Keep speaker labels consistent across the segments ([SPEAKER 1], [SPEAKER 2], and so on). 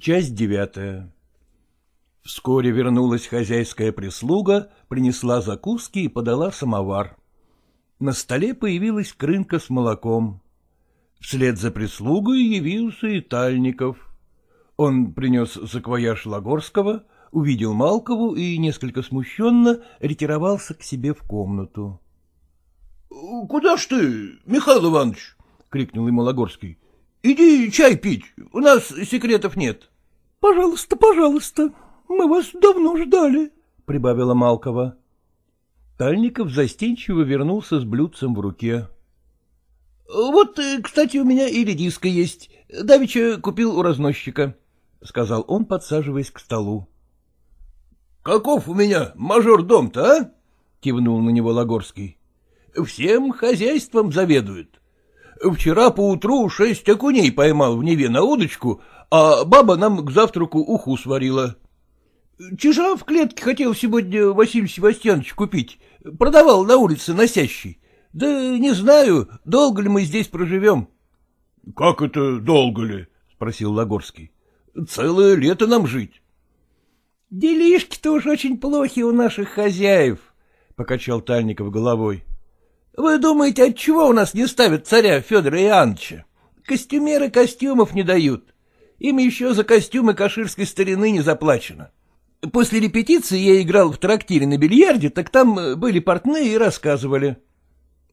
[SPEAKER 1] Часть девятая Вскоре вернулась хозяйская прислуга, принесла закуски и подала самовар. На столе появилась крынка с молоком. Вслед за прислугой явился и Тальников. Он принес саквояж Лагорского, увидел Малкову и, несколько смущенно, ретировался к себе в комнату.
[SPEAKER 2] — Куда ж ты, Михаил Иванович? — крикнул ему Лагорский. — Иди чай пить, у нас секретов нет.
[SPEAKER 3] — Пожалуйста, пожалуйста, мы вас давно ждали, — прибавила Малкова.
[SPEAKER 1] Тальников застенчиво вернулся с блюдцем в руке.
[SPEAKER 2] — Вот, кстати, у меня и редиска есть. Давеча купил у разносчика, — сказал он, подсаживаясь к столу. — Каков у меня мажор-дом-то, а? — кивнул на него Лагорский. — Всем хозяйством заведует. Вчера поутру шесть окуней поймал в Неве на удочку, а баба нам к завтраку уху сварила. Чижа в клетке хотел сегодня Василий Севастьянович купить, продавал на улице носящий. Да не знаю, долго ли мы здесь проживем. — Как это долго ли? — спросил Лагорский. — Целое лето нам жить.
[SPEAKER 3] — Делишки-то уж очень плохи у наших хозяев, — покачал Тальников головой.
[SPEAKER 2] — Вы думаете, отчего у нас не ставят царя Федора Иоанновича? Костюмеры костюмов не дают. Им еще за костюмы каширской старины не заплачено. После репетиции я играл в трактире на бильярде, так там э, были портные и рассказывали.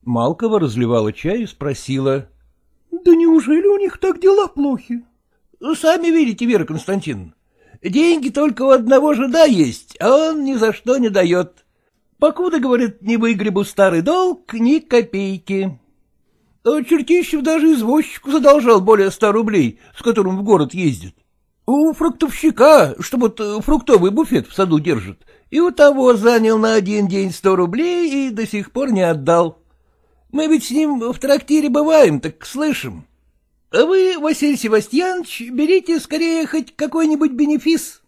[SPEAKER 1] Малкова разливала чай и спросила.
[SPEAKER 3] — Да неужели у них так дела плохи?
[SPEAKER 2] — Сами видите, Вера Константиновна. Деньги только у одного жида есть, а он ни за что не дает. Покуда, говорит, не выгребу старый долг, ни копейки. А Чертищев даже извозчику задолжал более ста рублей, с которым в город ездит. У фруктовщика, что вот э, фруктовый буфет в саду держит, и у того занял на один день сто рублей и до сих пор не отдал. Мы ведь с ним в трактире бываем, так слышим. А вы, Василий Севастьянович, берите скорее хоть какой-нибудь бенефис,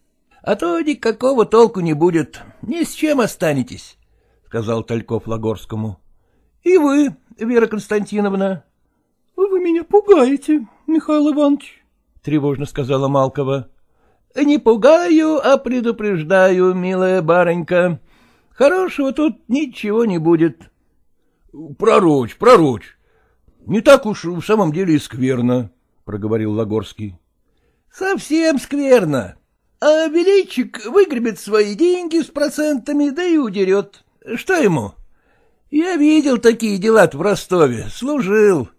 [SPEAKER 2] а то никакого толку не будет, ни с чем останетесь, — сказал Тальков Лагорскому. — И вы, Вера Константиновна.
[SPEAKER 3] — Вы меня пугаете, Михаил Иванович
[SPEAKER 1] тревожно сказала Малкова.
[SPEAKER 2] — Не пугаю, а предупреждаю, милая барынька. Хорошего тут ничего не будет. — Пророчь, пророчь. Не так уж в самом деле и скверно, — проговорил Лагорский. — Совсем скверно. А величик выгребет свои деньги с процентами, да и удерет. Что ему? Я видел такие дела в Ростове, служил.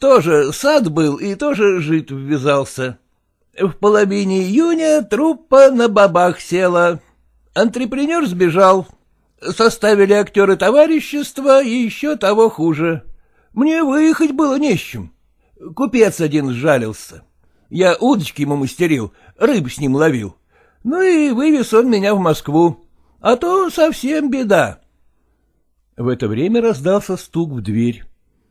[SPEAKER 2] Тоже сад был и тоже жид ввязался. В половине июня труппа на бабах села. Антрепренер сбежал. Составили актеры товарищества и еще того хуже. Мне выехать было не с чем. Купец один сжалился. Я удочки ему мастерил, рыб с ним ловил. Ну и вывез он меня в Москву. А то совсем беда.
[SPEAKER 1] В это время раздался стук в дверь.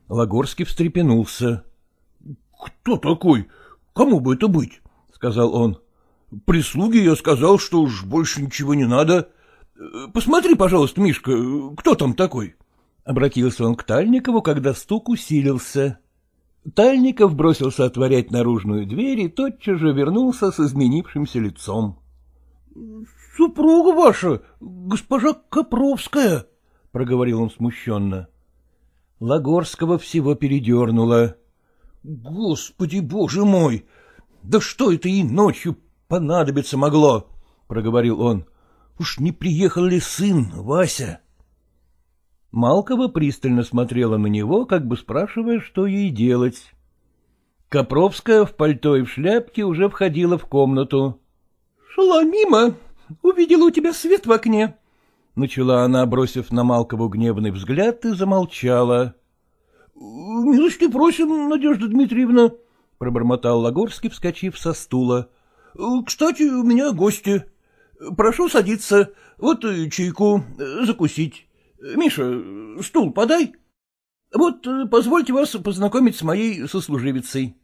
[SPEAKER 1] Лагорский встрепенулся.
[SPEAKER 2] — Кто такой? Кому бы это быть? — сказал он. — Прислуге я сказал, что уж больше ничего не надо. Посмотри, пожалуйста, Мишка, кто там такой?
[SPEAKER 1] Обратился он к Тальникову, когда стук усилился. Тальников бросился отворять наружную дверь и тотчас же вернулся с изменившимся лицом.
[SPEAKER 2] — Супруга ваша, госпожа Копровская, — проговорил он смущенно.
[SPEAKER 1] Лагорского всего передернуло.
[SPEAKER 2] — Господи, боже мой! Да что это ей ночью понадобиться могло? — проговорил он. — Уж не приехал ли сын, Вася?
[SPEAKER 1] Малкова пристально смотрела на него, как бы спрашивая, что ей делать. Копровская в пальто и в шляпке уже входила в комнату.
[SPEAKER 3] — Шла мимо, увидела у тебя свет в окне, —
[SPEAKER 1] начала она, бросив на Малкову гневный взгляд, и замолчала.
[SPEAKER 2] — Милости просим, Надежда Дмитриевна, — пробормотал Лагорский, вскочив со стула. — Кстати, у меня гости. Прошу садиться, вот чайку, закусить. Миша, стул подай. Вот позвольте вас познакомить с моей сослуживицей.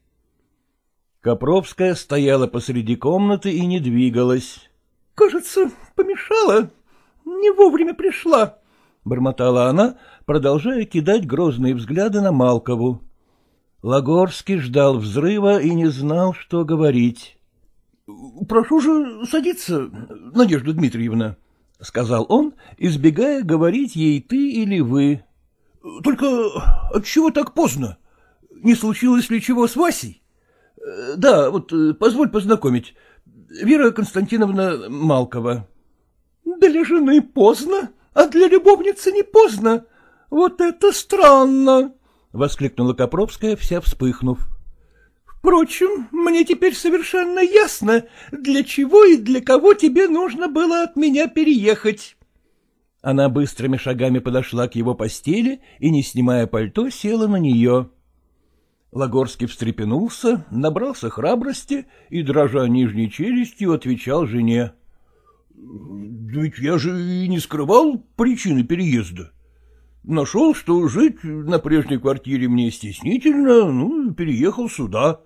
[SPEAKER 1] Копровская стояла посреди комнаты и не двигалась.
[SPEAKER 3] — Кажется, помешала, не вовремя пришла, — бормотала она, продолжая кидать грозные взгляды на Малкову.
[SPEAKER 1] Лагорский ждал взрыва и не знал, что говорить.
[SPEAKER 2] — Прошу же садиться, Надежда Дмитриевна, — сказал он, избегая говорить ей ты или вы. — Только отчего так поздно? Не случилось ли чего с Васей? — Да, вот позволь познакомить. Вера Константиновна Малкова. — Для жены поздно, а для любовницы не поздно. Вот это странно! — воскликнула Копровская, вся вспыхнув. — Впрочем, мне теперь совершенно ясно, для чего и для кого тебе нужно было от меня переехать. Она быстрыми шагами подошла к его постели и, не снимая пальто, села на нее. Лагорский встрепенулся, набрался храбрости и, дрожа нижней челюстью, отвечал жене. — ведь я же и не скрывал причины переезда. Нашел, что жить на прежней квартире мне стеснительно, ну, переехал сюда.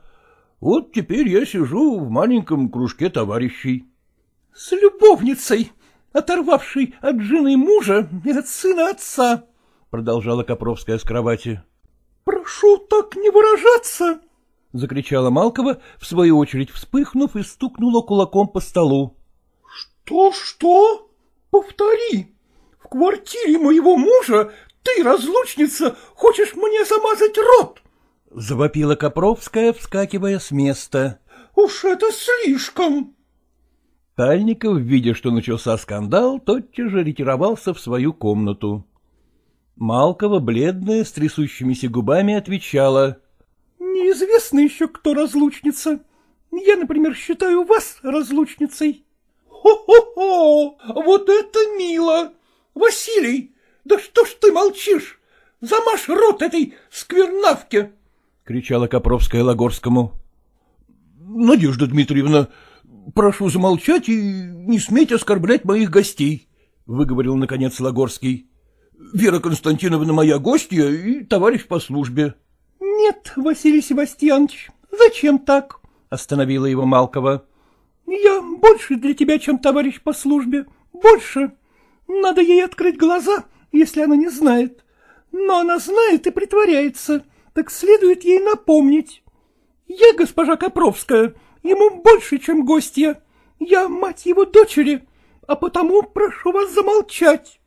[SPEAKER 2] Вот теперь я сижу в маленьком кружке товарищей. — С любовницей, оторвавшей от жены мужа и от сына отца, — продолжала Копровская с кровати. — Прошу так не выражаться! — закричала Малкова, в свою очередь вспыхнув и стукнула кулаком по столу. — Что, что? Повтори! В квартире моего мужа ты, разлучница, хочешь мне замазать рот? — завопила Копровская, вскакивая с места. — Уж это слишком! Тальников, видя, что начался скандал, тотчас же ретировался в свою комнату. Малкова, бледная, с трясущимися губами, отвечала. — Неизвестно еще, кто разлучница. Я, например, считаю вас разлучницей. Хо — Вот это мило! Василий, да что ж ты молчишь? Замажь рот этой сквернавке! — кричала Копровская Лагорскому. — Надежда Дмитриевна, прошу замолчать и не сметь оскорблять моих гостей, — выговорил, наконец, Лагорский. — Вера Константиновна моя гостья и товарищ по службе. — Нет, Василий Севастьянович, зачем так? — остановила его Малкова. — Я больше для тебя, чем товарищ по службе, больше. Надо ей открыть глаза если она не знает. Но она знает и притворяется, так следует ей напомнить. Я, госпожа Копровская, ему больше, чем гостья. Я мать его дочери, а потому прошу вас замолчать.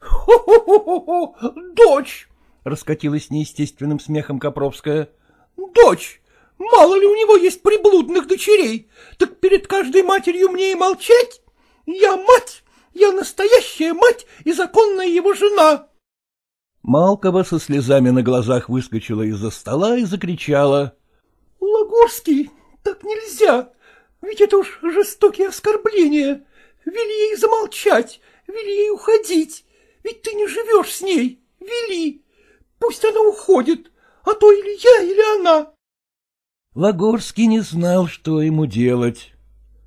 [SPEAKER 2] Хо-хо-хо-хо, дочь! — раскатилась неестественным смехом Копровская. — Дочь! Мало ли у него есть приблудных дочерей, так перед каждой матерью мне и молчать? Я мать, я настоящая мать и законная его жена. Малкова со слезами на глазах выскочила из-за стола и закричала. — Лагорский, так нельзя, ведь это уж жестокие оскорбления. Вели ей замолчать, вели ей уходить, ведь ты не живешь с ней, вели. Пусть она уходит, а то или я, или она. Лагорский не знал, что ему делать.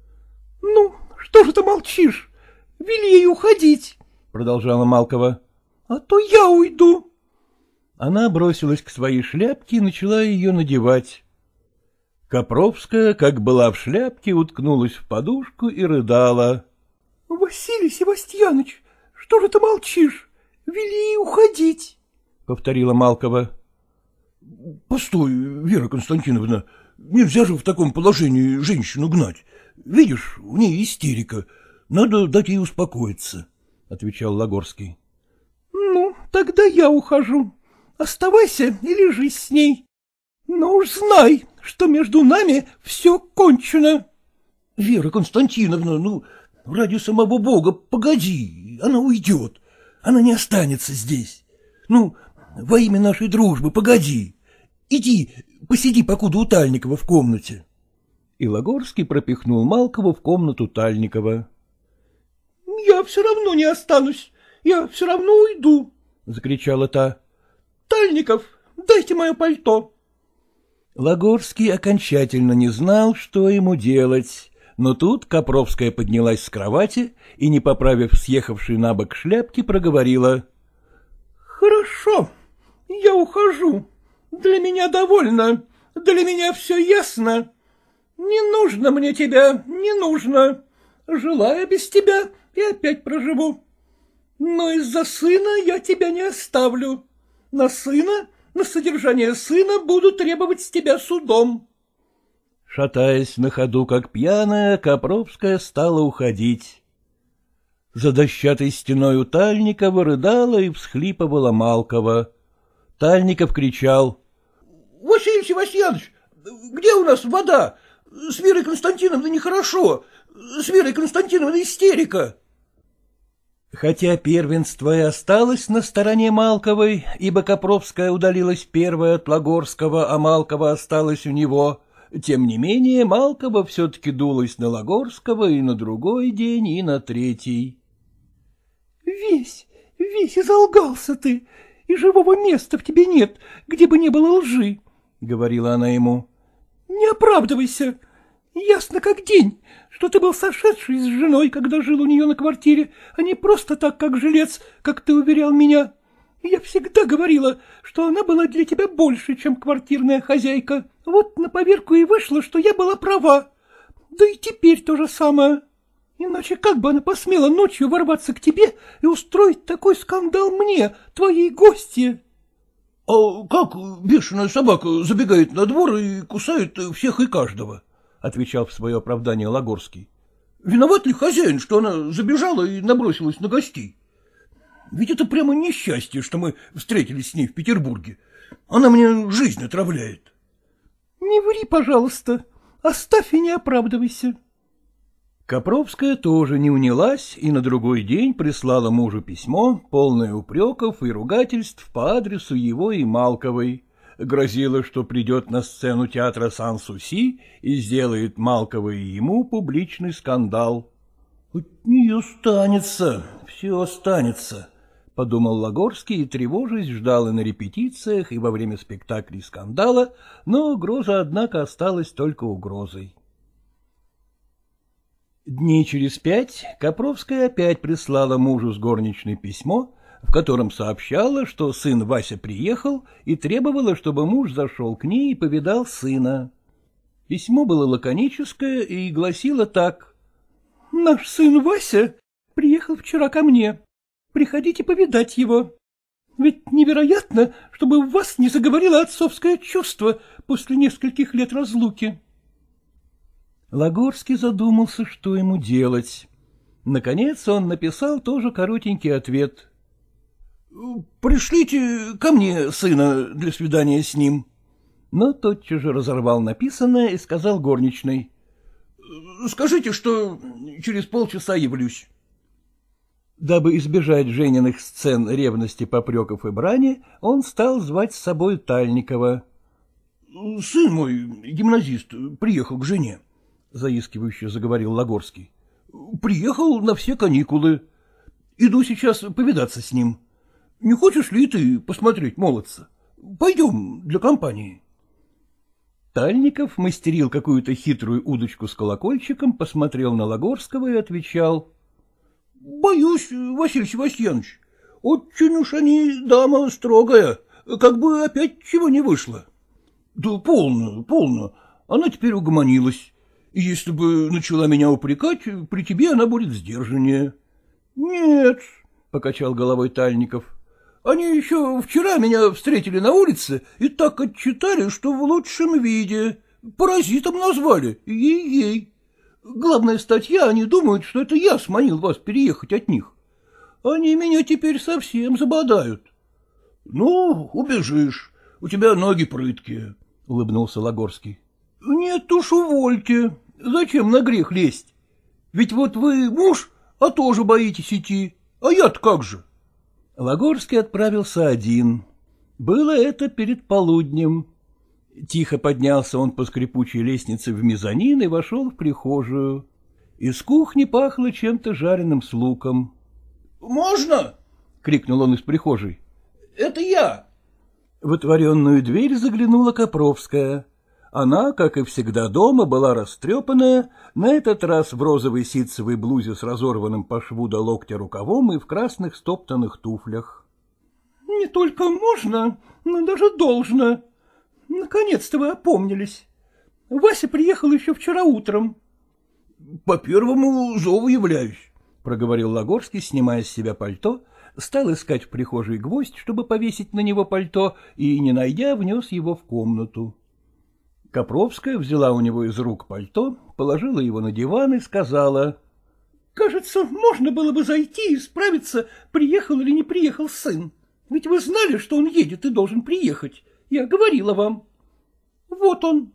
[SPEAKER 2] — Ну, что же ты молчишь? Вели ей уходить, — продолжала Малкова. — А то я уйду. Она бросилась к своей шляпке и начала ее надевать. Копровская, как была в шляпке, уткнулась в подушку и рыдала. — Василий Севастьяныч, что же ты молчишь? Вели уходить, — повторила Малкова. — Постой, Вера Константиновна, нельзя же в таком положении женщину гнать. Видишь, у нее истерика. Надо дать ей успокоиться, — отвечал Лагорский. — тогда я ухожу. Оставайся и лежи с ней. Но уж знай, что между нами все кончено. — Вера Константиновна, ну, ради самого Бога, погоди, она уйдет. Она не останется здесь. Ну, во имя нашей дружбы, погоди. Иди, посиди, покуда у Тальникова в комнате. И Лагорский пропихнул Малкову в комнату Тальникова. — Я все равно не останусь, я все равно уйду, — закричала та. — Тальников, дайте мое пальто. Лагорский окончательно не знал, что ему делать, но тут Копровская поднялась с кровати и, не поправив съехавшей на бок шляпки, проговорила. — Хорошо, я ухожу. Для меня довольно, для меня все ясно. Не нужно мне тебя, не нужно. Жила без тебя, и опять проживу. Но из-за сына я тебя не оставлю. На сына, на содержание сына буду требовать с тебя судом.
[SPEAKER 1] Шатаясь на ходу, как пьяная, Копровская стала уходить. За дощатой стеной у Тальникова рыдала и всхлипывала Малкова. Тальников кричал.
[SPEAKER 3] — Василий Севастьянович, где у нас вода? С Верой Константиновной нехорошо. С Верой Константиновной истерика.
[SPEAKER 1] Хотя первенство и осталось на стороне Малковой, ибо Копровская удалилась первая от Лагорского, а Малкова осталась у него, тем не менее Малкова все-таки дулась на Лагорского и на другой день, и на третий.
[SPEAKER 2] — Весь, весь изолгался ты, и живого места в тебе нет, где бы не было лжи, — говорила она ему. — Не оправдывайся, ясно как день, что ты был сошедший с женой, когда жил у нее на квартире, а не просто так, как жилец, как ты уверял меня. Я всегда говорила, что она была для тебя больше, чем квартирная хозяйка. Вот на поверку и вышло, что я была права. Да и теперь то же самое. Иначе как бы она посмела ночью ворваться к тебе и устроить такой скандал мне, твоей гости?
[SPEAKER 3] — А как бешеная собака забегает на двор и кусает всех и каждого? — отвечал в свое оправдание Лагорский. — Виноват ли хозяин, что она забежала и набросилась на гостей? Ведь это прямо несчастье, что мы встретились с ней в Петербурге. Она мне жизнь отравляет.
[SPEAKER 2] — Не ври, пожалуйста, оставь и не оправдывайся.
[SPEAKER 1] Копровская тоже не унялась и на другой день прислала мужу письмо, полное упреков и ругательств по адресу его и Малковой грозила, что придет на сцену театра Сан-Суси и сделает Малкова и ему публичный скандал. — нее останется, все останется, — подумал Лагорский и, тревожись, ждал и на репетициях, и во время спектаклей скандала, но угроза, однако, осталась только угрозой. Дней через пять Копровская опять прислала мужу с горничной письмо, в котором сообщала, что сын Вася приехал и требовала, чтобы муж зашел к ней и повидал сына. Письмо было лаконическое и гласило так.
[SPEAKER 2] — Наш сын Вася приехал вчера ко мне. Приходите повидать его. Ведь невероятно, чтобы в вас не заговорило отцовское чувство после нескольких лет разлуки.
[SPEAKER 1] Лагорский задумался, что ему делать. Наконец он написал тоже коротенький ответ ——
[SPEAKER 3] Пришлите ко мне сына для свидания с ним.
[SPEAKER 1] Но тотчас же разорвал написанное и сказал горничной.
[SPEAKER 3] — Скажите, что через полчаса явлюсь.
[SPEAKER 1] Дабы избежать Жениных сцен ревности, попреков и брани, он стал звать с собой Тальникова.
[SPEAKER 3] — Сын мой, гимназист, приехал к жене, — заискивающе заговорил Лагорский. — Приехал на все каникулы. Иду сейчас повидаться с ним. — не хочешь ли ты посмотреть молодца? Пойдем для компании.
[SPEAKER 1] Тальников мастерил какую-то хитрую удочку с колокольчиком, посмотрел на Лагорского и отвечал.
[SPEAKER 3] — Боюсь, Василий Севастьянович, очень уж они дама строгая, как бы опять чего не вышло. — Да полно, полно, она теперь угомонилась. Если бы начала меня упрекать, при тебе она будет сдержаннее. — Нет, — покачал головой Тальников, — они еще вчера меня встретили на улице и так отчитали, что в лучшем виде. Паразитом назвали, ей-ей. Главная статья, они думают, что это я сманил вас переехать от них. Они меня теперь совсем забодают. — Ну, убежишь, у тебя ноги прыткие, — улыбнулся Лагорский. — Нет уж, увольте. Зачем на грех лезть? Ведь вот вы муж, а тоже боитесь идти. А я-то как же?
[SPEAKER 1] — Лагорский отправился один. Было это перед полуднем. Тихо поднялся он по скрипучей лестнице в мезонин и вошел в прихожую. Из кухни пахло чем-то жареным с луком.
[SPEAKER 3] — Можно? — крикнул он из прихожей. — Это я.
[SPEAKER 1] В отворенную дверь заглянула Копровская. Она, как и всегда дома, была растрепанная, на этот раз в розовой ситцевой блузе с разорванным по шву до локтя рукавом и в красных стоптанных туфлях.
[SPEAKER 2] — Не только можно, но даже должно. Наконец-то вы опомнились. Вася приехал еще вчера утром.
[SPEAKER 3] — По первому зову являюсь, —
[SPEAKER 1] проговорил Лагорский, снимая с себя пальто, стал искать в прихожей гвоздь, чтобы повесить на него пальто, и, не найдя, внес его в комнату. Копровская взяла у него из рук пальто, положила его на диван и сказала.
[SPEAKER 2] — Кажется, можно было бы зайти и справиться, приехал или не приехал сын. Ведь вы знали, что он едет и должен приехать. Я говорила вам. Вот он.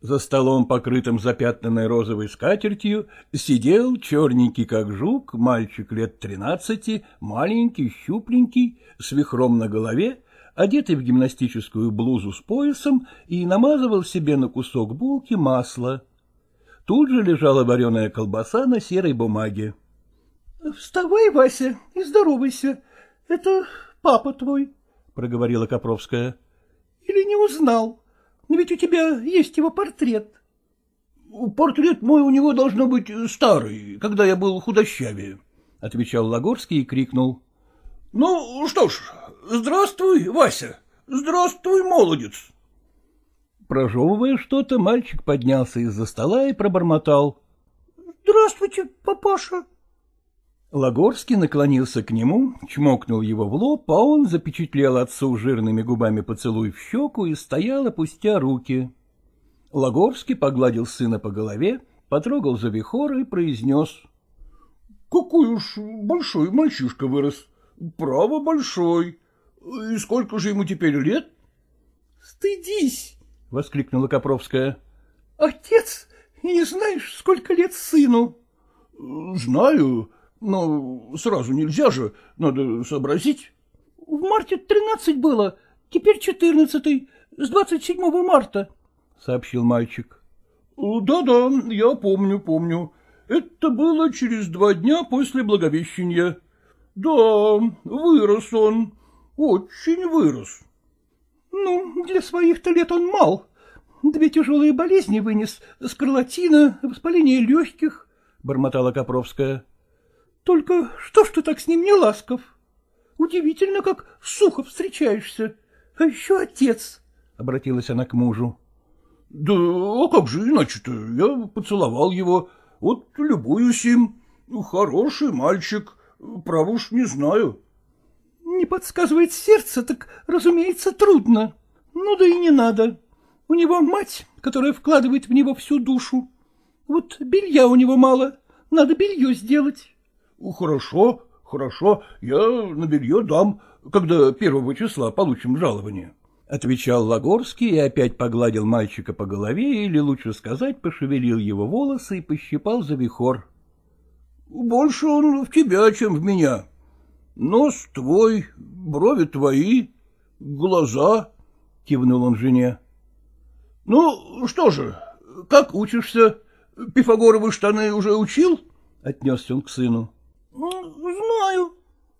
[SPEAKER 1] За столом, покрытым запятнанной розовой скатертью, сидел черненький, как жук, мальчик лет тринадцати, маленький, щупленький, с вихром на голове, одетый в гимнастическую блузу с поясом и намазывал себе на кусок булки масло. Тут же лежала вареная колбаса на серой бумаге.
[SPEAKER 2] — Вставай, Вася, и здоровайся. Это папа твой, — проговорила Копровская. — Или не узнал? Но ведь у тебя есть его портрет.
[SPEAKER 3] — Портрет мой у него должно быть старый, когда я был худощавее, — отвечал Лагорский и крикнул. — Ну, что ж, здравствуй, Вася, здравствуй, молодец.
[SPEAKER 1] Прожевывая что-то, мальчик поднялся из-за стола и пробормотал.
[SPEAKER 2] — Здравствуйте, папаша.
[SPEAKER 1] Лагорский наклонился к нему, чмокнул его в лоб, а он запечатлел отцу жирными губами поцелуй в щеку и стоял, опустя руки. Лагорский погладил сына по голове, потрогал за вихор и произнес.
[SPEAKER 3] — Какой уж большой мальчишка вырос. Право большой. И сколько же ему теперь лет?
[SPEAKER 2] — Стыдись!
[SPEAKER 1] — воскликнула Копровская.
[SPEAKER 2] — Отец, не знаешь, сколько лет сыну?
[SPEAKER 3] — Знаю, но сразу нельзя же, надо сообразить.
[SPEAKER 2] — В марте тринадцать было, теперь четырнадцатый, с двадцать седьмого марта, —
[SPEAKER 1] сообщил мальчик.
[SPEAKER 3] Да — Да-да, я помню, помню. Это было через два дня после Благовещения. Да, вырос он, очень вырос.
[SPEAKER 2] — Ну, для своих-то лет он мал. Две тяжелые болезни вынес, скарлатина, воспаление легких, — бормотала Копровская. Только что ж ты так с ним не ласков? Удивительно, как сухо встречаешься. А еще отец, — обратилась она к мужу.
[SPEAKER 3] — Да а как же иначе-то? Я поцеловал его. Вот любуюсь им. Хороший мальчик. Право уж не знаю.
[SPEAKER 2] — Не подсказывает сердце, так, разумеется, трудно. Ну да и не надо. У него мать, которая вкладывает в него всю душу. Вот белья у него мало, надо белье сделать.
[SPEAKER 3] — Хорошо, хорошо, я на белье дам, когда первого числа получим жалование, —
[SPEAKER 1] отвечал Лагорский и опять погладил мальчика по голове, или, лучше сказать, пошевелил его волосы и пощипал за вихор.
[SPEAKER 3] — Больше он в тебя, чем в меня. Нос твой, брови твои, глаза, — кивнул он жене. — Ну, что же, как учишься? Пифагоровы штаны уже учил? — отнесся он к сыну.
[SPEAKER 2] Ну, — Знаю.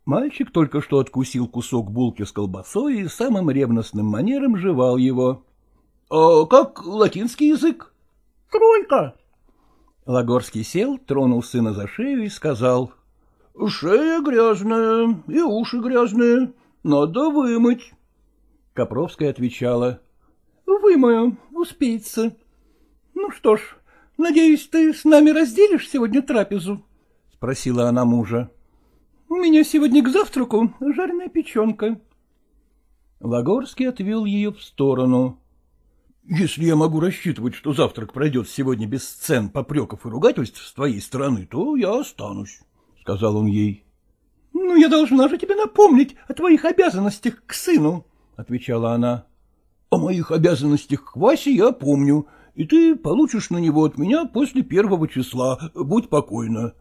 [SPEAKER 1] Мальчик только что откусил кусок булки с колбасой и самым ревностным манером жевал его.
[SPEAKER 3] — А как латинский язык?
[SPEAKER 2] — Тройка.
[SPEAKER 1] Лагорский сел, тронул сына за шею и сказал.
[SPEAKER 3] — Шея грязная и уши грязные, надо вымыть.
[SPEAKER 1] Копровская отвечала.
[SPEAKER 2] — Вымою, успеется. Ну что ж, надеюсь, ты с нами разделишь сегодня трапезу?
[SPEAKER 1] — спросила она мужа.
[SPEAKER 2] — У меня сегодня к завтраку жареная печенка.
[SPEAKER 1] Лагорский отвел ее в сторону.
[SPEAKER 3] — Если я могу рассчитывать, что завтрак пройдет сегодня без сцен, попреков и ругательств с твоей стороны, то я останусь, — сказал он ей.
[SPEAKER 2] — Ну, я должна же тебе напомнить о твоих обязанностях к сыну, — отвечала она.
[SPEAKER 3] — О моих обязанностях к Васе я помню, и ты получишь на него от меня после первого числа, будь покойна.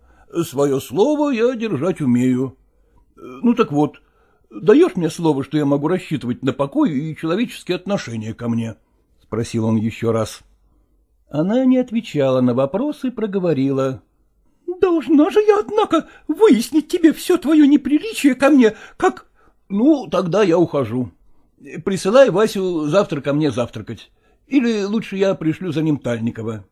[SPEAKER 3] Свое слово я держать умею. Ну так вот, даешь мне слово, что я могу рассчитывать на покой и человеческие отношения ко мне? — спросил он еще раз.
[SPEAKER 1] Она не отвечала на вопрос и проговорила.
[SPEAKER 2] — Должна же я, однако, выяснить тебе все твое неприличие ко мне, как...
[SPEAKER 3] — Ну, тогда я ухожу. Присылай Васю завтра ко мне завтракать. Или лучше я пришлю за ним Тальникова.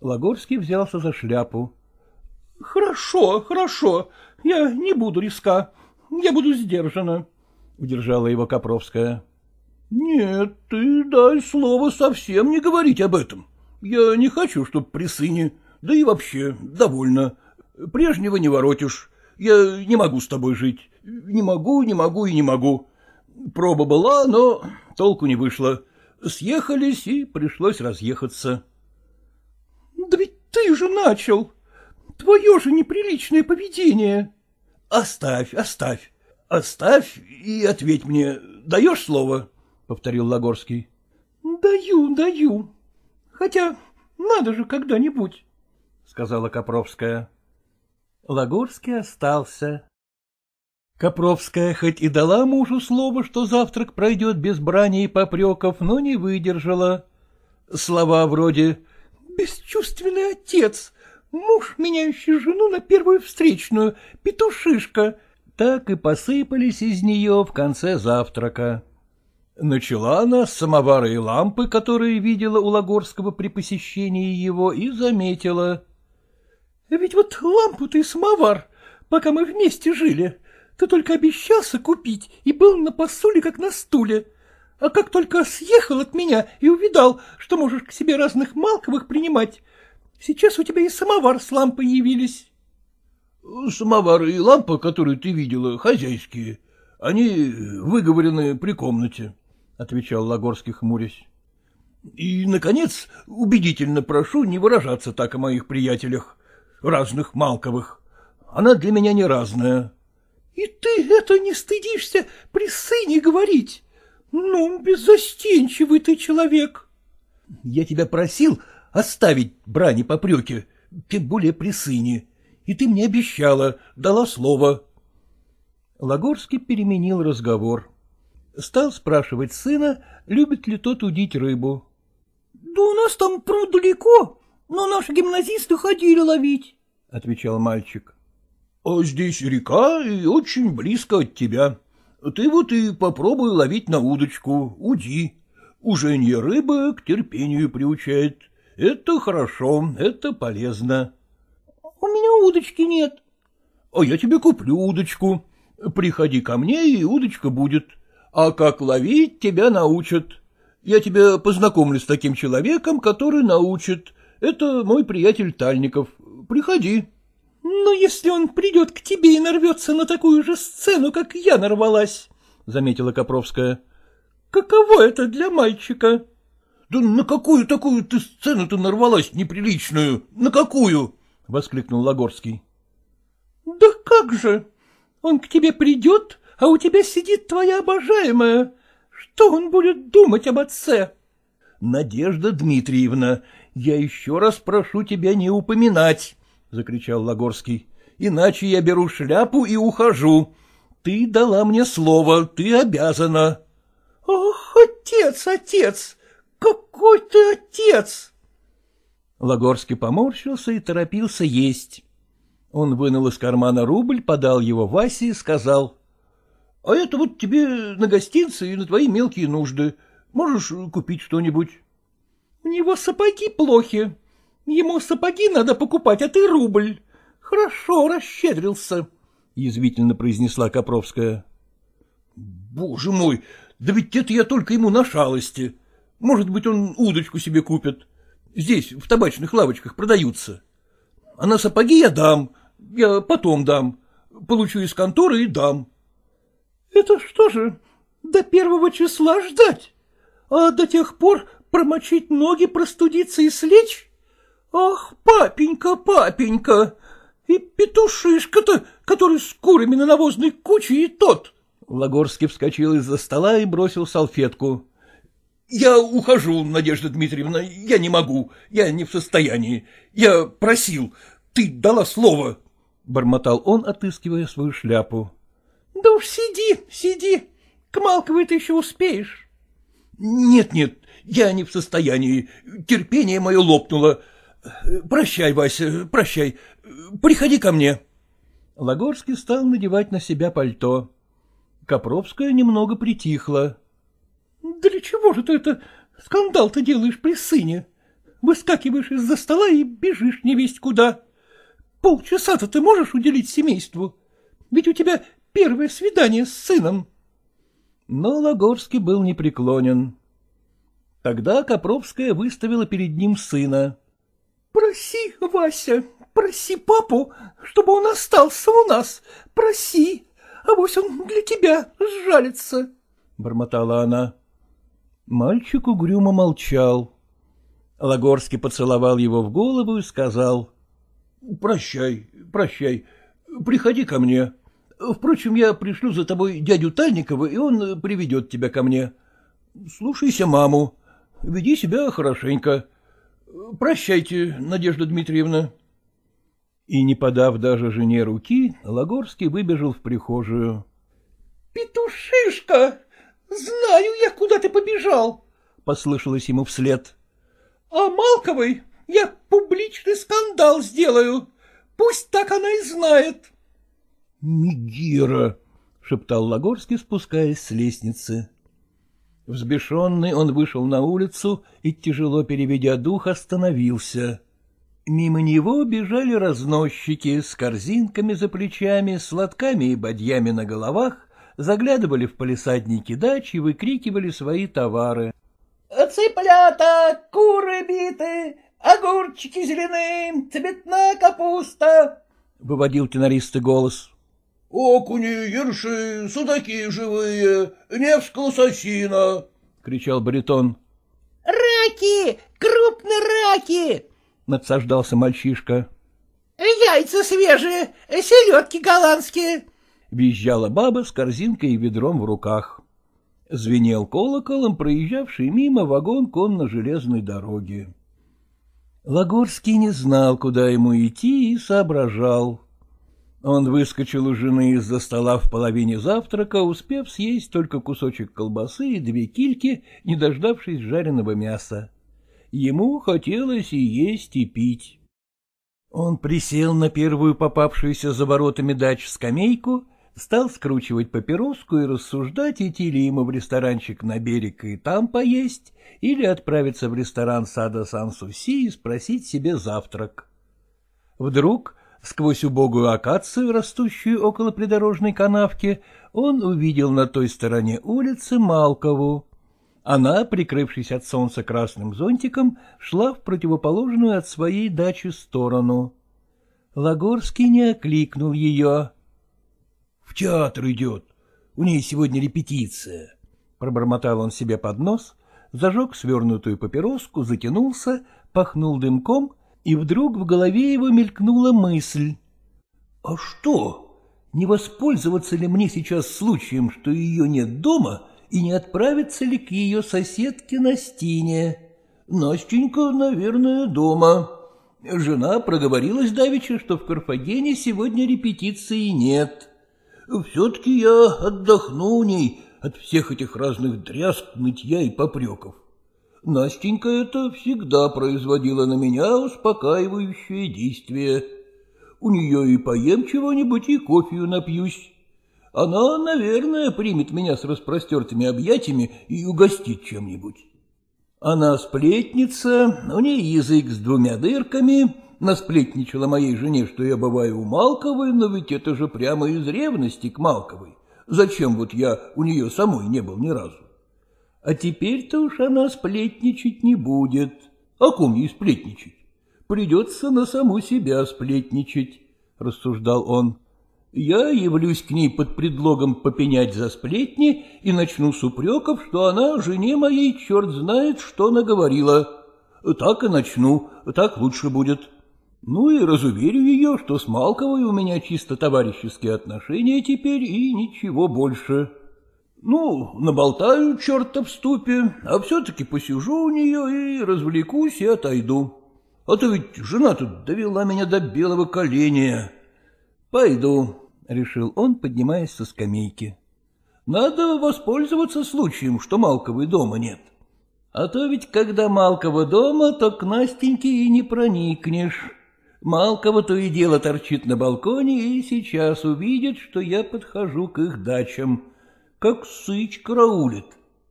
[SPEAKER 1] Лагорский взялся за шляпу.
[SPEAKER 2] — Хорошо, хорошо, я не буду риска, я буду сдержана, — удержала его Копровская.
[SPEAKER 3] — Нет, ты дай слово совсем не говорить об этом. Я не хочу, чтоб при сыне, да и вообще, довольно. Прежнего не воротишь. Я не могу с тобой жить. Не могу, не могу и не могу. Проба была, но толку не вышло.
[SPEAKER 1] Съехались, и пришлось разъехаться.
[SPEAKER 3] — Да ведь ты же начал. Твое же неприличное поведение.
[SPEAKER 1] — Оставь, оставь, оставь и ответь мне. Даешь слово? — повторил Лагорский.
[SPEAKER 3] — Даю, даю. Хотя надо же когда-нибудь, — сказала Копровская.
[SPEAKER 2] Лагорский остался. Копровская хоть и дала мужу слово, что завтрак пройдет без брани и попреков, но не выдержала. Слова вроде
[SPEAKER 3] «бесчувственный отец», «муж, меняющий жену на первую встречную», «петушишка»,
[SPEAKER 2] так и посыпались из нее в конце завтрака. Начала она с самовара и лампы, которые видела у Лагорского при посещении его, и заметила.
[SPEAKER 3] — Ведь вот лампу-то и самовар, пока мы вместе жили, ты только обещался купить и был на посуле, как на стуле. А как только съехал от меня и увидал, что можешь к себе разных Малковых принимать, сейчас у тебя и самовар с лампой явились.
[SPEAKER 1] — Самовар и лампа, которые ты видела, хозяйские. Они выговорены при комнате, — отвечал Лагорский, хмурясь. — И, наконец, убедительно прошу не выражаться так о моих приятелях, разных Малковых. Она для меня не разная.
[SPEAKER 3] И ты это не стыдишься при сыне говорить? Ну, беззастенчивый ты человек.
[SPEAKER 1] Я тебя просил оставить брани попреки, тем более при сыне, и ты мне обещала, дала слово.
[SPEAKER 2] Лагорский переменил разговор. Стал спрашивать сына, любит ли тот удить рыбу.
[SPEAKER 3] — Да у нас там пруд далеко, но наши гимназисты ходили ловить, — отвечал мальчик.
[SPEAKER 1] А здесь река и очень близко от тебя. Ты вот и попробуй ловить на удочку, уди. Уженье рыбы к терпению приучает. Это хорошо, это полезно.
[SPEAKER 3] — У меня удочки нет.
[SPEAKER 1] — А я тебе куплю удочку. Приходи ко мне, и удочка будет. А как ловить, тебя научат. Я тебя познакомлю с таким человеком, который научит. Это мой приятель Тальников. Приходи.
[SPEAKER 3] Но если он придет к тебе и нарвется на такую же сцену, как я нарвалась, — заметила Копровская, — каково это для мальчика?
[SPEAKER 1] — Да на какую такую ты сцену-то нарвалась неприличную? На какую? — воскликнул Лагорский.
[SPEAKER 3] — Да как же? Он к тебе придет, а у тебя сидит твоя обожаемая. Что он будет думать об отце?
[SPEAKER 1] — Надежда Дмитриевна, я еще раз прошу тебя не упоминать закричал Лагорский. — Иначе я беру шляпу и ухожу. Ты дала мне слово, ты обязана.
[SPEAKER 3] — Ох, отец, отец! Какой ты отец!
[SPEAKER 2] Лагорский поморщился и торопился есть. Он вынул из кармана рубль, подал его Васе и сказал. — А это вот тебе на гостинцы и на твои мелкие нужды. Можешь купить что-нибудь?
[SPEAKER 3] — У него сапоги плохи, Ему сапоги надо покупать, а ты рубль. Хорошо расщедрился, — язвительно произнесла Копровская.
[SPEAKER 1] — Боже мой, да ведь это я только ему на шалости. Может быть, он удочку себе купит. Здесь в табачных лавочках продаются. А на сапоги я дам, я потом дам. Получу из конторы и дам.
[SPEAKER 3] — Это что же, до первого числа ждать? А до тех пор промочить ноги, простудиться и слечь? Ах, папенька, папенька! И петушишка-то, который с курами на навозной куче, и тот.
[SPEAKER 2] Лагорский вскочил из-за стола и бросил салфетку.
[SPEAKER 1] — Я ухожу, Надежда Дмитриевна, я не могу, я не в состоянии. Я просил, ты дала слово. — бормотал он, отыскивая свою шляпу.
[SPEAKER 3] — Да уж сиди, сиди, к Малковой ты еще успеешь.
[SPEAKER 1] — Нет-нет, я не в состоянии, терпение мое лопнуло. Прощай, Вася, прощай. Приходи ко мне.
[SPEAKER 2] Лагорский стал надевать на себя пальто. Копровская немного притихла.
[SPEAKER 3] — Для чего же ты это скандал-то делаешь при сыне? Выскакиваешь из-за стола и бежишь невесть куда. Полчаса-то ты можешь уделить семейству? Ведь у тебя первое свидание с сыном.
[SPEAKER 2] Но Лагорский был непреклонен. Тогда Копровская выставила перед ним сына.
[SPEAKER 3] Проси, Вася, проси папу, чтобы он остался у нас. Проси, а вось он для тебя сжалится, — бормотала она.
[SPEAKER 2] Мальчик угрюмо молчал. Лагорский поцеловал его в голову и сказал. — Прощай, прощай, приходи ко мне. Впрочем, я пришлю за тобой дядю Тальникова, и он приведет тебя ко мне. Слушайся маму, веди себя хорошенько. Прощайте, Надежда Дмитриевна. И, не подав даже жене руки, Лагорский выбежал в прихожую.
[SPEAKER 3] — Петушишка, знаю я, куда ты побежал, — послышалось ему вслед. — А Малковой я публичный скандал сделаю. Пусть так она и знает.
[SPEAKER 2] — Мигира, — шептал Лагорский, спускаясь с лестницы. Взбешенный он вышел на улицу и, тяжело переведя дух, остановился. Мимо него бежали разносчики с корзинками за плечами, с лотками и бадьями на головах, заглядывали в палисадники дач и выкрикивали свои товары.
[SPEAKER 3] — Цыплята, куры биты, огурчики зеленые, цветная капуста! — выводил тенористый голос.
[SPEAKER 2] — Окуни, ерши, судаки живые, невского сосина! — кричал баритон.
[SPEAKER 3] — Раки, крупные раки!
[SPEAKER 2] — надсаждался мальчишка.
[SPEAKER 3] — Яйца свежие, селедки голландские.
[SPEAKER 2] — визжала баба с корзинкой и ведром в руках. Звенел колоколом проезжавший мимо вагон конно-железной дороги. Лагорский не знал, куда ему идти, и соображал. Он выскочил у жены из-за стола в половине завтрака, успев съесть только кусочек колбасы и две кильки, не дождавшись жареного мяса. Ему хотелось и есть, и пить. Он присел на первую попавшуюся за воротами дач скамейку, стал скручивать папироску и рассуждать, идти ли ему в ресторанчик на берег и там поесть, или отправиться в ресторан сада Сан-Суси и спросить себе завтрак. Вдруг, сквозь убогую акацию, растущую около придорожной канавки, он увидел на той стороне улицы Малкову. Она, прикрывшись от солнца красным зонтиком, шла в противоположную от своей дачи сторону. Лагорский не окликнул ее. — В театр идет. У ней сегодня репетиция. Пробормотал он себе под нос, зажег свернутую папироску, затянулся, пахнул дымком, и вдруг в голове его мелькнула мысль. — А что, не воспользоваться ли мне сейчас случаем, что ее нет дома, — и не отправится ли к ее соседке Настине. Настенька, наверное, дома. Жена проговорилась давеча, что в Карфагене сегодня репетиции нет. Все-таки я отдохну у ней от всех этих разных дрязг, нытья и попреков. Настенька это всегда производила на меня успокаивающее действие. У нее и поем чего-нибудь, и кофею напьюсь. Она, наверное, примет меня с распростертыми объятиями и угостит чем-нибудь. Она сплетница, у ней язык с двумя дырками, насплетничала моей жене, что я бываю у Малковой, но ведь это же прямо из ревности к Малковой. Зачем вот я у нее самой не был ни разу? А теперь-то уж она сплетничать не будет. А ком ей сплетничать? Придется на саму себя сплетничать, — рассуждал он. Я явлюсь к ней под предлогом попенять за сплетни и начну с упреков, что она жене моей черт знает, что наговорила. Так и начну, так лучше будет. Ну и разуверю ее, что с Малковой у меня чисто товарищеские отношения теперь и ничего больше. Ну, наболтаю черта в ступе, а все-таки посижу у нее и развлекусь и отойду. А то ведь жена тут довела меня до белого коленя. Пойду, — решил он, поднимаясь со скамейки. — Надо воспользоваться случаем, что Малковой дома нет. А то ведь, когда Малкова дома, то к Настеньке и не проникнешь. Малкова то и дело торчит на балконе и сейчас увидит, что я подхожу к их дачам, как сыч караулит.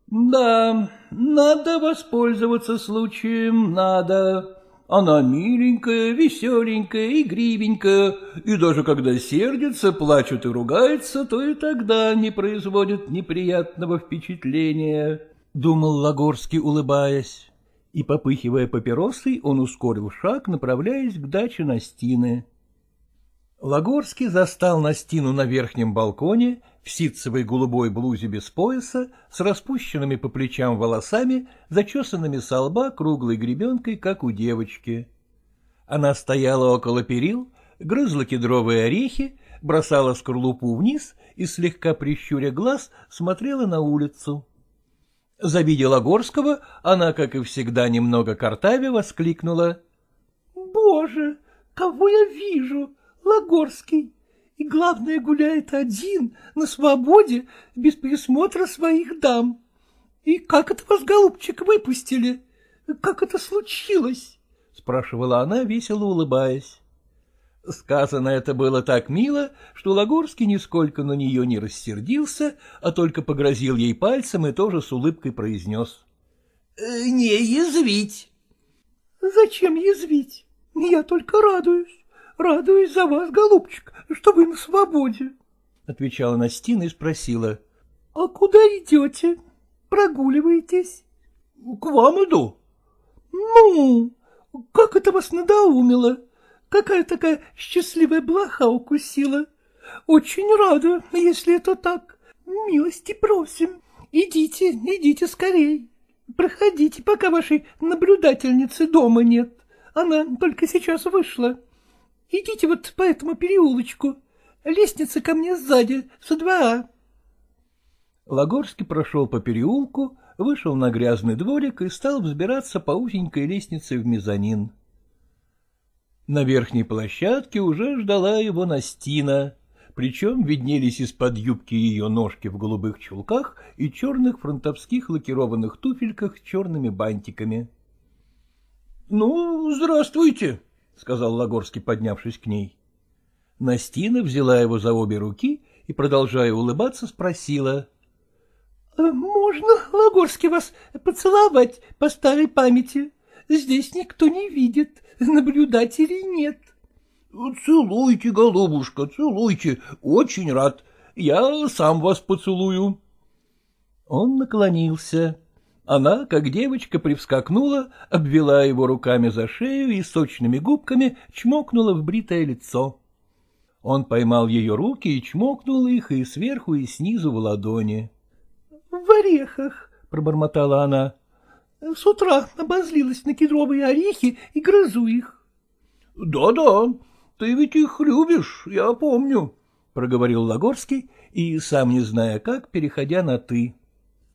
[SPEAKER 2] Да, надо воспользоваться случаем, надо. Она миленькая, веселенькая, игривенькая, и даже когда сердится, плачет и ругается, то и тогда не производит неприятного впечатления, — думал Лагорский, улыбаясь. И, попыхивая папиросой, он ускорил шаг, направляясь к даче Настины.
[SPEAKER 1] Лагорский застал Настину на верхнем балконе в ситцевой голубой блузе без пояса, с распущенными по плечам волосами, зачесанными со лба круглой гребенкой, как у девочки. Она стояла около перил, грызла кедровые орехи, бросала скорлупу вниз и, слегка прищуря глаз, смотрела на улицу. Завидя Лагорского, она, как и всегда, немного картаве воскликнула. — Боже, кого я вижу! Лагорский! И главное, гуляет один, на свободе, без присмотра своих дам. И как это вас, голубчик, выпустили? Как это случилось? — спрашивала она, весело улыбаясь. Сказано это было так мило, что Лагорский нисколько на нее не рассердился, а только погрозил ей пальцем и тоже с улыбкой произнес. «Э, — Не язвить. — Зачем язвить? Я только радуюсь. Радуюсь за вас, голубчик, что вы на свободе, — отвечала Настина и спросила. — А куда идете? Прогуливаетесь? — К вам иду. — Ну, как это вас надоумило? Какая такая счастливая блоха укусила? Очень рада, если это так. Милости просим. Идите, идите скорей. Проходите, пока вашей наблюдательницы дома нет. Она только сейчас вышла. Идите вот по этому переулочку. Лестница ко мне сзади, со двора. Лагорский прошел по переулку, вышел на грязный дворик и стал взбираться по узенькой лестнице в мезонин. На верхней площадке уже ждала его Настина, причем виднелись из-под юбки ее ножки в голубых чулках и черных фронтовских лакированных туфельках с черными бантиками. — Ну, здравствуйте, — сказал Лагорский, поднявшись к ней. Настина взяла его за обе руки и, продолжая улыбаться, спросила. — Можно, Лагорский, вас поцеловать по старой памяти? Здесь никто не видит, наблюдателей нет. — Целуйте, голубушка, целуйте, очень рад. Я сам вас поцелую. Он наклонился. Она, как девочка, привскакнула, обвела его руками за шею и сочными губками чмокнула в бритое лицо. Он поймал ее руки и чмокнул их и сверху, и снизу в ладони. — В орехах, — пробормотала она. — С утра обозлилась на кедровые орехи и грызу их. Да — Да-да, ты ведь их любишь, я помню, — проговорил Лагорский и, сам не зная как, переходя на «ты». —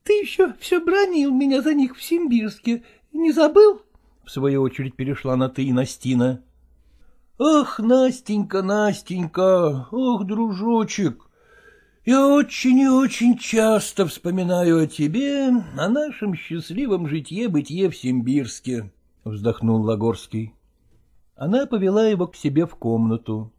[SPEAKER 1] Ты еще все бронил меня за них в Симбирске, не забыл? — в свою очередь перешла на «ты» Настина. — Ах, Настенька, Настенька, ох, дружочек, я очень и очень часто вспоминаю о тебе, о нашем счастливом житье-бытие в Симбирске, — вздохнул Лагорский. Она повела его к себе в комнату.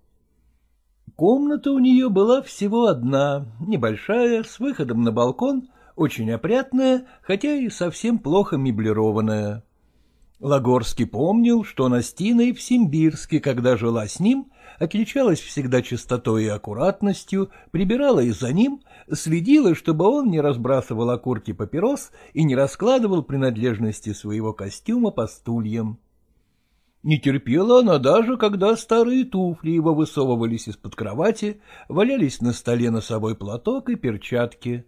[SPEAKER 1] Комната у нее была всего одна, небольшая, с выходом на балкон, очень опрятная, хотя и совсем плохо меблированная. Лагорский помнил, что Настина и в Симбирске, когда жила с ним, отличалась всегда чистотой и аккуратностью, прибирала и за ним, следила, чтобы он не разбрасывал окурки папирос и не раскладывал принадлежности своего костюма по стульям. Не терпела она даже, когда старые туфли его высовывались из-под кровати, валялись на столе носовой платок и перчатки.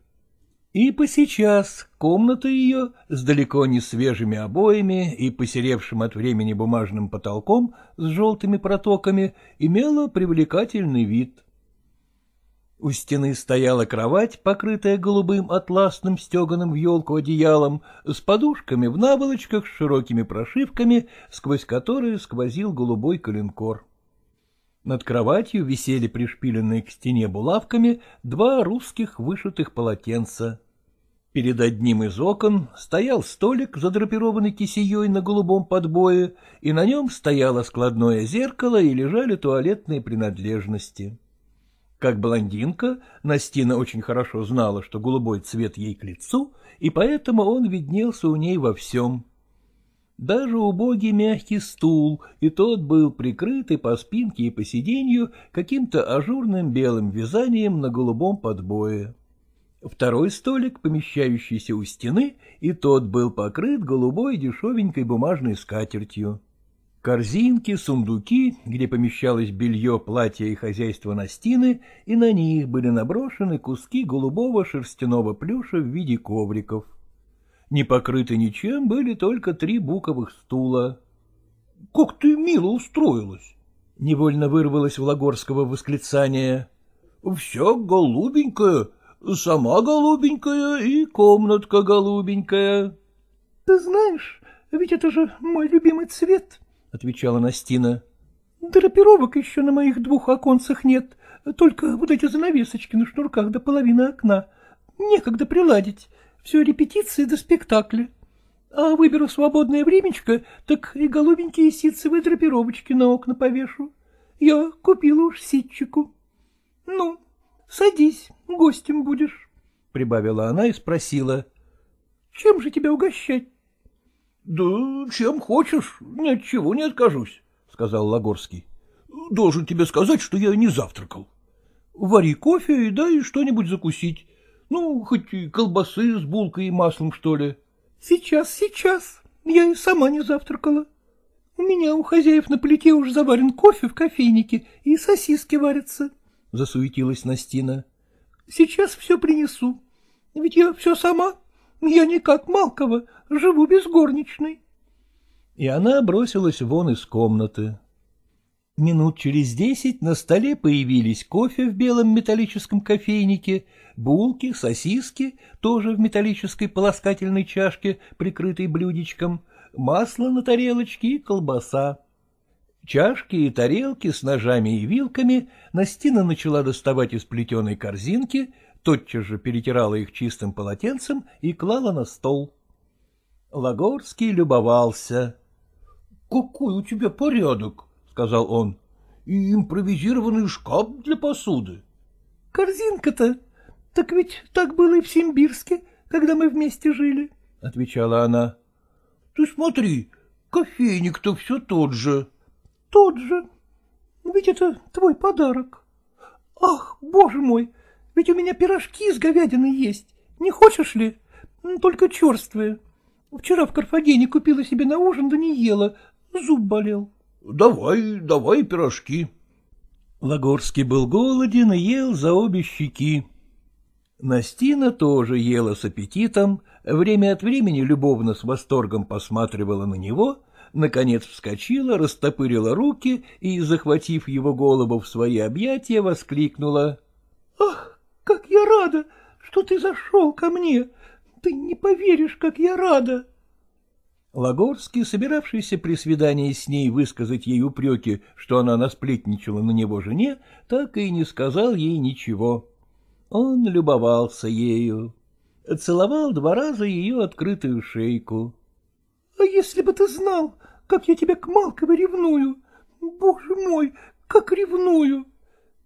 [SPEAKER 1] И посейчас комната ее с далеко не свежими обоями и посеревшим от времени бумажным потолком с желтыми протоками имела привлекательный вид. У стены стояла кровать, покрытая голубым атласным стеганым в елку одеялом, с подушками в наволочках, с широкими прошивками, сквозь которые сквозил голубой коленкор. Над кроватью висели пришпиленные к стене булавками два русских вышитых полотенца. Перед одним из окон стоял столик, задрапированный кисеей на голубом подбое, и на нем стояло складное зеркало и лежали туалетные принадлежности. Как блондинка, Настина очень хорошо знала, что голубой цвет ей к лицу, и поэтому он виднелся у ней во всем. Даже убогий мягкий стул, и тот был прикрытый по спинке и по сиденью каким-то ажурным белым вязанием на голубом подбое. Второй столик, помещающийся у стены, и тот был покрыт голубой дешевенькой бумажной скатертью. Корзинки, сундуки, где помещалось белье, платье и хозяйство Настины, и на них были наброшены куски голубого шерстяного плюша в виде ковриков. Не покрыты ничем были только три буковых стула.
[SPEAKER 3] — Как ты мило устроилась!
[SPEAKER 1] — невольно вырвалось в Лагорского восклицание.
[SPEAKER 3] — Вся голубенькая, сама голубенькая и комнатка голубенькая.
[SPEAKER 2] — Ты знаешь, ведь это же мой любимый цвет, — отвечала Настина. — Драпировок еще на моих двух оконцах нет, только вот эти занавесочки на шнурках до половины окна. Некогда приладить, все репетиции до спектакля. А выберу свободное времечко, так и голубенькие ситцевые драпировочки на окна повешу. Я купила уж ситчику. Ну, садись, гостем будешь, — прибавила она и спросила. — Чем же тебя угощать?
[SPEAKER 3] — Да чем хочешь, ни от чего не откажусь, — сказал Лагорский. — Должен тебе сказать, что я не завтракал. Вари кофе и дай что-нибудь закусить. Ну, хоть колбасы с булкой и маслом, что ли.
[SPEAKER 2] — Сейчас, сейчас. Я и сама не завтракала. У меня у хозяев на плите уж заварен кофе в кофейнике, и сосиски варятся, — засуетилась Настина. — Сейчас все принесу. Ведь я все сама. Я не как Малкова, живу без горничной.
[SPEAKER 1] И она бросилась вон из комнаты. Минут через десять на столе появились кофе в белом металлическом кофейнике, булки, сосиски, тоже в металлической полоскательной чашке, прикрытой блюдечком, масло на тарелочке и колбаса. Чашки и тарелки с ножами и вилками Настина начала доставать из плетеной корзинки, тотчас же перетирала их чистым полотенцем и клала на стол. Лагорский любовался.
[SPEAKER 3] — Какой у тебя порядок, — сказал он, — и импровизированный шкаф для посуды.
[SPEAKER 2] — Корзинка-то, так ведь так было и в Симбирске, когда мы вместе жили, — отвечала она.
[SPEAKER 3] — Ты смотри, кофейник-то все тот же.
[SPEAKER 2] — Тот же. Ведь это твой подарок. Ах, боже мой, ведь у меня пирожки с говядиной есть. Не хочешь ли? Только черствые. Вчера в Карфагене купила себе на ужин, да не ела. Зуб болел.
[SPEAKER 3] — Давай, давай пирожки.
[SPEAKER 1] Лагорский был голоден и ел за обе щеки. Настина тоже ела с аппетитом, время от времени любовно с восторгом посматривала на него, наконец вскочила, растопырила руки и, захватив его голову в свои объятия, воскликнула.
[SPEAKER 2] — Ах, как я рада, что ты зашел ко мне! Ты не поверишь, как я рада!
[SPEAKER 1] Лагорский, собиравшийся при свидании с ней высказать ей упреки, что она насплетничала на него жене, так и не сказал ей ничего. Он любовался ею, целовал два раза ее открытую шейку.
[SPEAKER 2] — А если бы ты знал, как я тебя к Малковой ревную! Боже мой, как ревную!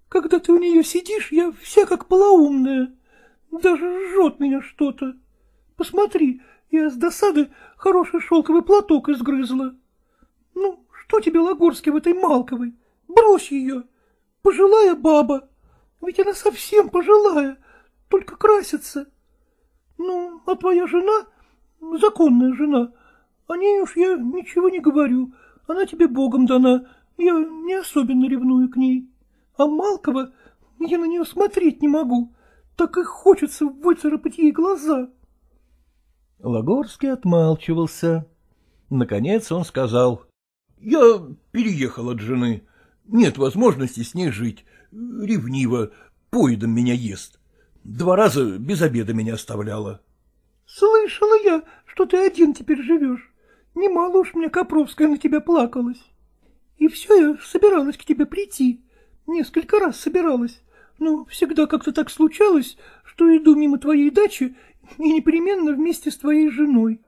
[SPEAKER 2] Когда ты у нее сидишь, я вся как полоумная. Даже жжет меня что-то. Посмотри, я с досады хороший шелковый платок изгрызла. Ну, что тебе, Лагорский, в этой Малковой? Брось ее. Пожилая баба. Ведь она совсем пожилая, только красится. Ну, а твоя жена, законная жена, о ней уж я ничего не говорю. Она тебе богом дана, я не особенно ревную к ней. А Малкова, я на нее смотреть не могу, так и хочется выцарапать ей глаза.
[SPEAKER 1] Лагорский отмалчивался. Наконец он сказал.
[SPEAKER 3] — Я переехал от жены. Нет возможности с ней жить. Ревниво, поедом меня ест. Два раза без обеда меня оставляла.
[SPEAKER 2] — Слышала я, что ты один теперь живешь. Немало уж мне Копровская на тебя плакалась. И все я собиралась к тебе прийти. Несколько раз собиралась, но всегда как-то так случалось, что иду мимо твоей дачи и непременно вместе с твоей женой.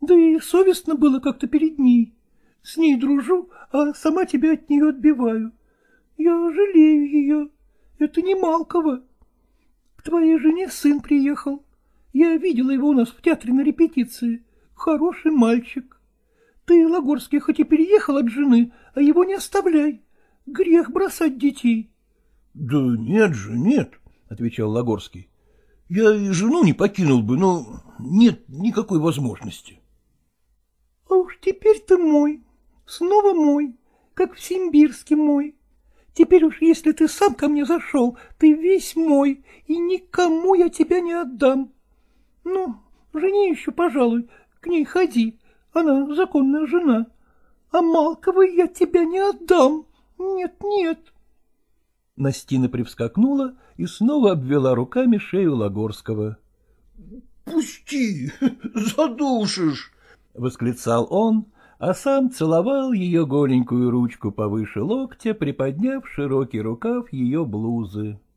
[SPEAKER 2] Да и совестно было как-то перед ней. С ней дружу, а сама тебя от нее отбиваю. Я жалею ее. Это не Малкова. К твоей жене сын приехал. Я видела его у нас в театре на репетиции. Хороший мальчик. Ты, Лагорский, хоть и переехал от жены, а его не оставляй. Грех бросать детей.
[SPEAKER 3] — Да нет же, нет, — отвечал Лагорский. — Я и жену не покинул бы, но нет никакой возможности.
[SPEAKER 2] — А уж теперь ты мой. снова мой, как в Симбирске мой. Теперь уж если ты сам ко мне зашел, ты весь мой, и никому я тебя не отдам. Ну, жени еще, пожалуй, к ней ходи, она законная жена. А Малковой я тебя не отдам, нет, нет. Настина привскакнула и снова обвела руками шею Лагорского.
[SPEAKER 3] — Пусти, задушишь!
[SPEAKER 2] — восклицал он, а сам целовал ее голенькую ручку повыше локтя, приподняв широкий рукав ее блузы.